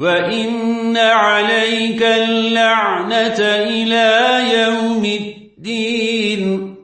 وإن عليك اللعنة إلى يوم الدين